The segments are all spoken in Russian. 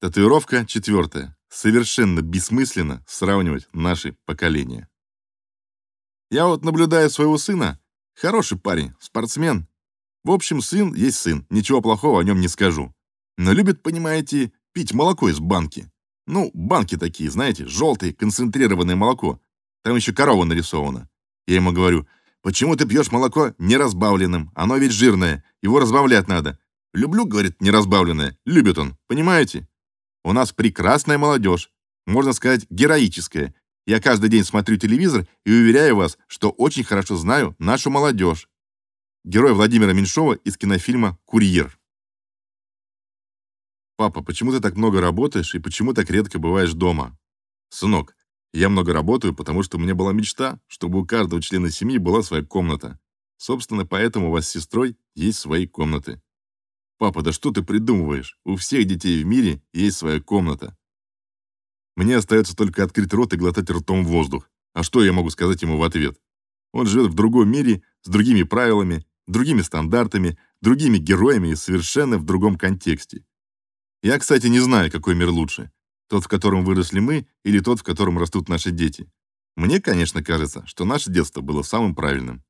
Татуировка четвертая. Совершенно бессмысленно сравнивать наши поколения. Я вот наблюдаю своего сына. Хороший парень, спортсмен. В общем, сын есть сын, ничего плохого о нем не скажу. Но любит, понимаете, пить молоко из банки. Ну, банки такие, знаете, желтые, концентрированное молоко. Там еще корова нарисована. Я ему говорю, почему ты пьешь молоко неразбавленным? Оно ведь жирное, его разбавлять надо. Люблю, говорит, неразбавленное. Любит он, понимаете? У нас прекрасная молодежь, можно сказать, героическая. Я каждый день смотрю телевизор и уверяю вас, что очень хорошо знаю нашу молодежь. Герой Владимира Меньшова из кинофильма «Курьер». Папа, почему ты так много работаешь и почему так редко бываешь дома? Сынок, я много работаю, потому что у меня была мечта, чтобы у каждого члена семьи была своя комната. Собственно, поэтому у вас с сестрой есть свои комнаты. Папа, да что ты придумываешь? У всех детей в мире есть своя комната. Мне остается только открыть рот и глотать ртом воздух. А что я могу сказать ему в ответ? Он живет в другом мире, с другими правилами, другими стандартами, другими героями и совершенно в другом контексте. Я, кстати, не знаю, какой мир лучше. Тот, в котором выросли мы, или тот, в котором растут наши дети. Мне, конечно, кажется, что наше детство было самым правильным.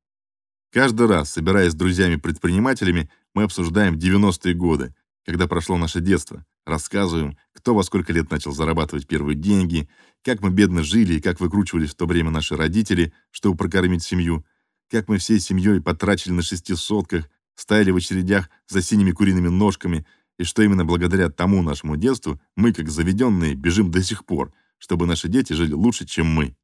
Каждый раз, собираясь с друзьями-предпринимателями, мы обсуждаем 90-е годы, когда прошло наше детство, рассказываем, кто во сколько лет начал зарабатывать первые деньги, как мы бедно жили и как выкручивались в то время наши родители, чтобы прокормить семью, как мы всей семьей потрачили на шестисотках, стояли в очередях за синими куриными ножками – и что именно благодаря тому нашему детству мы, как заведенные, бежим до сих пор, чтобы наши дети жили лучше, чем мы.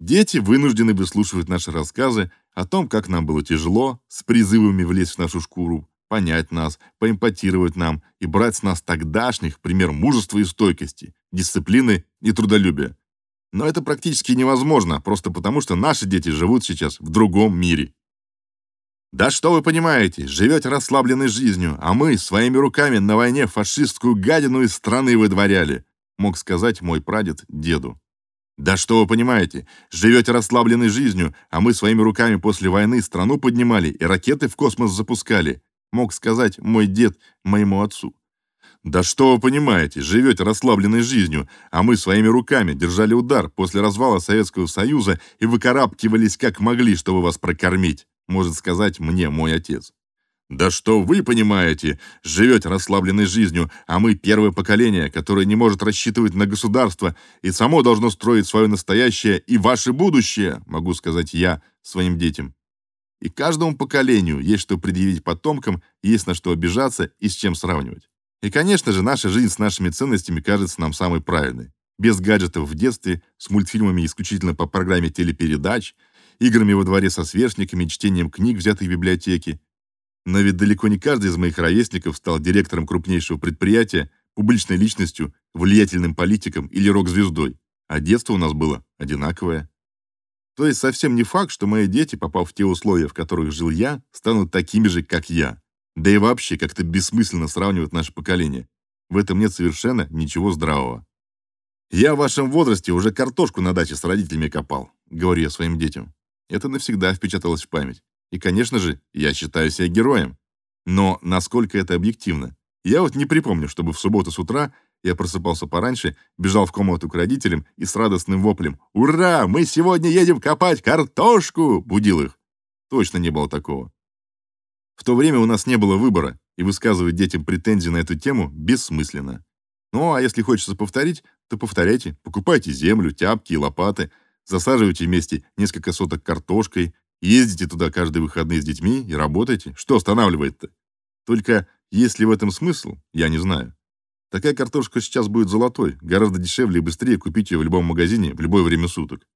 Дети вынуждены выслушивать наши рассказы о том, как нам было тяжело, с призывами влезть в нашу шкуру, понять нас, поэмпатировать нам и брать с нас тогдашних пример мужества и стойкости, дисциплины и трудолюбия. Но это практически невозможно, просто потому что наши дети живут сейчас в другом мире. Да что вы понимаете, живете расслабленной жизнью, а мы своими руками на войне фашистскую гадину из страны выдворяли, мог сказать мой прадед деду. Да что вы понимаете, живете расслабленной жизнью, а мы своими руками после войны страну поднимали и ракеты в космос запускали, мог сказать мой дед моему отцу. Да что вы понимаете, живете расслабленной жизнью, а мы своими руками держали удар после развала Советского Союза и выкарабкивались как могли, чтобы вас прокормить может сказать мне мой отец. Да что вы понимаете, живете расслабленной жизнью, а мы первое поколение, которое не может рассчитывать на государство и само должно строить свое настоящее и ваше будущее, могу сказать я своим детям. И каждому поколению есть что предъявить потомкам, есть на что обижаться и с чем сравнивать. И, конечно же, наша жизнь с нашими ценностями кажется нам самой правильной. Без гаджетов в детстве, с мультфильмами исключительно по программе телепередач – играми во дворе со сверстниками, чтением книг, взятых в библиотеке. Но ведь далеко не каждый из моих ровесников стал директором крупнейшего предприятия, публичной личностью, влиятельным политиком или рок-звездой, а детство у нас было одинаковое. То есть совсем не факт, что мои дети, попав в те условия, в которых жил я, станут такими же, как я. Да и вообще как-то бессмысленно сравнивать наши поколения. В этом нет совершенно ничего здравого. Я в вашем возрасте уже картошку на даче с родителями копал, говорю я своим детям. Это навсегда впечаталось в память. И, конечно же, я считаю себя героем. Но насколько это объективно? Я вот не припомню, чтобы в субботу с утра я просыпался пораньше, бежал в комнату к родителям и с радостным воплем «Ура! Мы сегодня едем копать картошку!» будил их. Точно не было такого. В то время у нас не было выбора, и высказывать детям претензии на эту тему бессмысленно. Ну, а если хочется повторить, то повторяйте, покупайте землю, тяпки и лопаты – Засаживайте вместе несколько соток картошкой, ездите туда каждые выходные с детьми и работайте. Что останавливает-то? Только есть ли в этом смысл, я не знаю. Такая картошка сейчас будет золотой, гораздо дешевле и быстрее купить ее в любом магазине в любое время суток.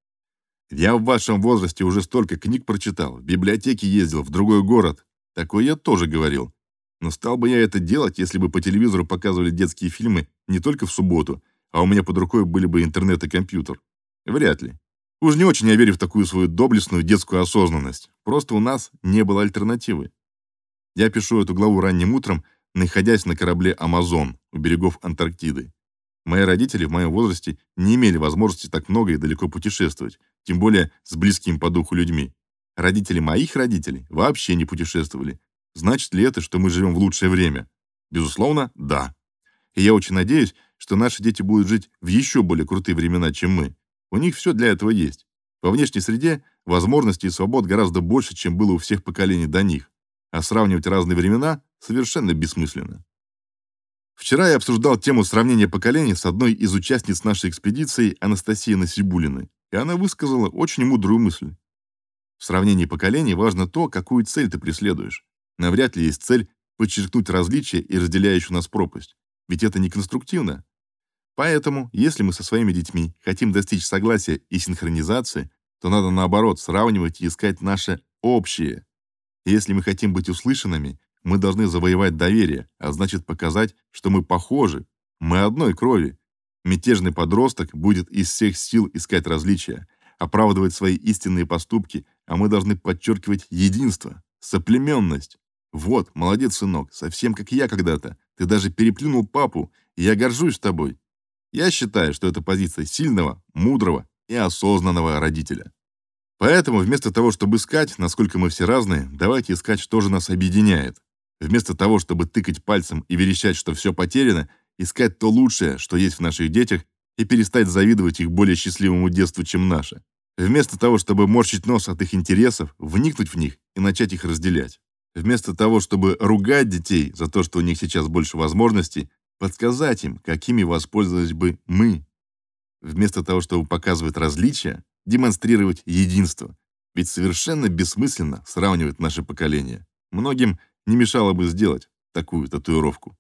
Я в вашем возрасте уже столько книг прочитал, в библиотеке ездил, в другой город. Такое я тоже говорил. Но стал бы я это делать, если бы по телевизору показывали детские фильмы не только в субботу, а у меня под рукой были бы интернет и компьютер? Вряд ли. Уж не очень я верю в такую свою доблестную детскую осознанность. Просто у нас не было альтернативы. Я пишу эту главу ранним утром, находясь на корабле «Амазон» у берегов Антарктиды. Мои родители в моем возрасте не имели возможности так много и далеко путешествовать, тем более с близкими по духу людьми. Родители моих родителей вообще не путешествовали. Значит ли это, что мы живем в лучшее время? Безусловно, да. И я очень надеюсь, что наши дети будут жить в еще более крутые времена, чем мы. У них все для этого есть. Во внешней среде возможностей и свобод гораздо больше, чем было у всех поколений до них, а сравнивать разные времена совершенно бессмысленно. Вчера я обсуждал тему сравнения поколений с одной из участниц нашей экспедиции Анастасией Насибулиной, и она высказала очень мудрую мысль. В сравнении поколений важно то, какую цель ты преследуешь. Навряд ли есть цель подчеркнуть различия и разделяющую нас пропасть, ведь это не конструктивно. Поэтому, если мы со своими детьми хотим достичь согласия и синхронизации, то надо наоборот сравнивать и искать наше общее. Если мы хотим быть услышанными, мы должны завоевать доверие, а значит показать, что мы похожи, мы одной крови. Мятежный подросток будет из всех сил искать различия, оправдывать свои истинные поступки, а мы должны подчеркивать единство, соплеменность. Вот, молодец, сынок, совсем как я когда-то. Ты даже переплюнул папу, и я горжусь тобой. Я считаю, что это позиция сильного, мудрого и осознанного родителя. Поэтому вместо того, чтобы искать, насколько мы все разные, давайте искать, что же нас объединяет. Вместо того, чтобы тыкать пальцем и верещать, что все потеряно, искать то лучшее, что есть в наших детях, и перестать завидовать их более счастливому детству, чем наше. Вместо того, чтобы морщить нос от их интересов, вникнуть в них и начать их разделять. Вместо того, чтобы ругать детей за то, что у них сейчас больше возможностей, подсказать им, какими воспользовались бы мы. Вместо того, чтобы показывать различия, демонстрировать единство. Ведь совершенно бессмысленно сравнивать наши поколения. Многим не мешало бы сделать такую татуировку.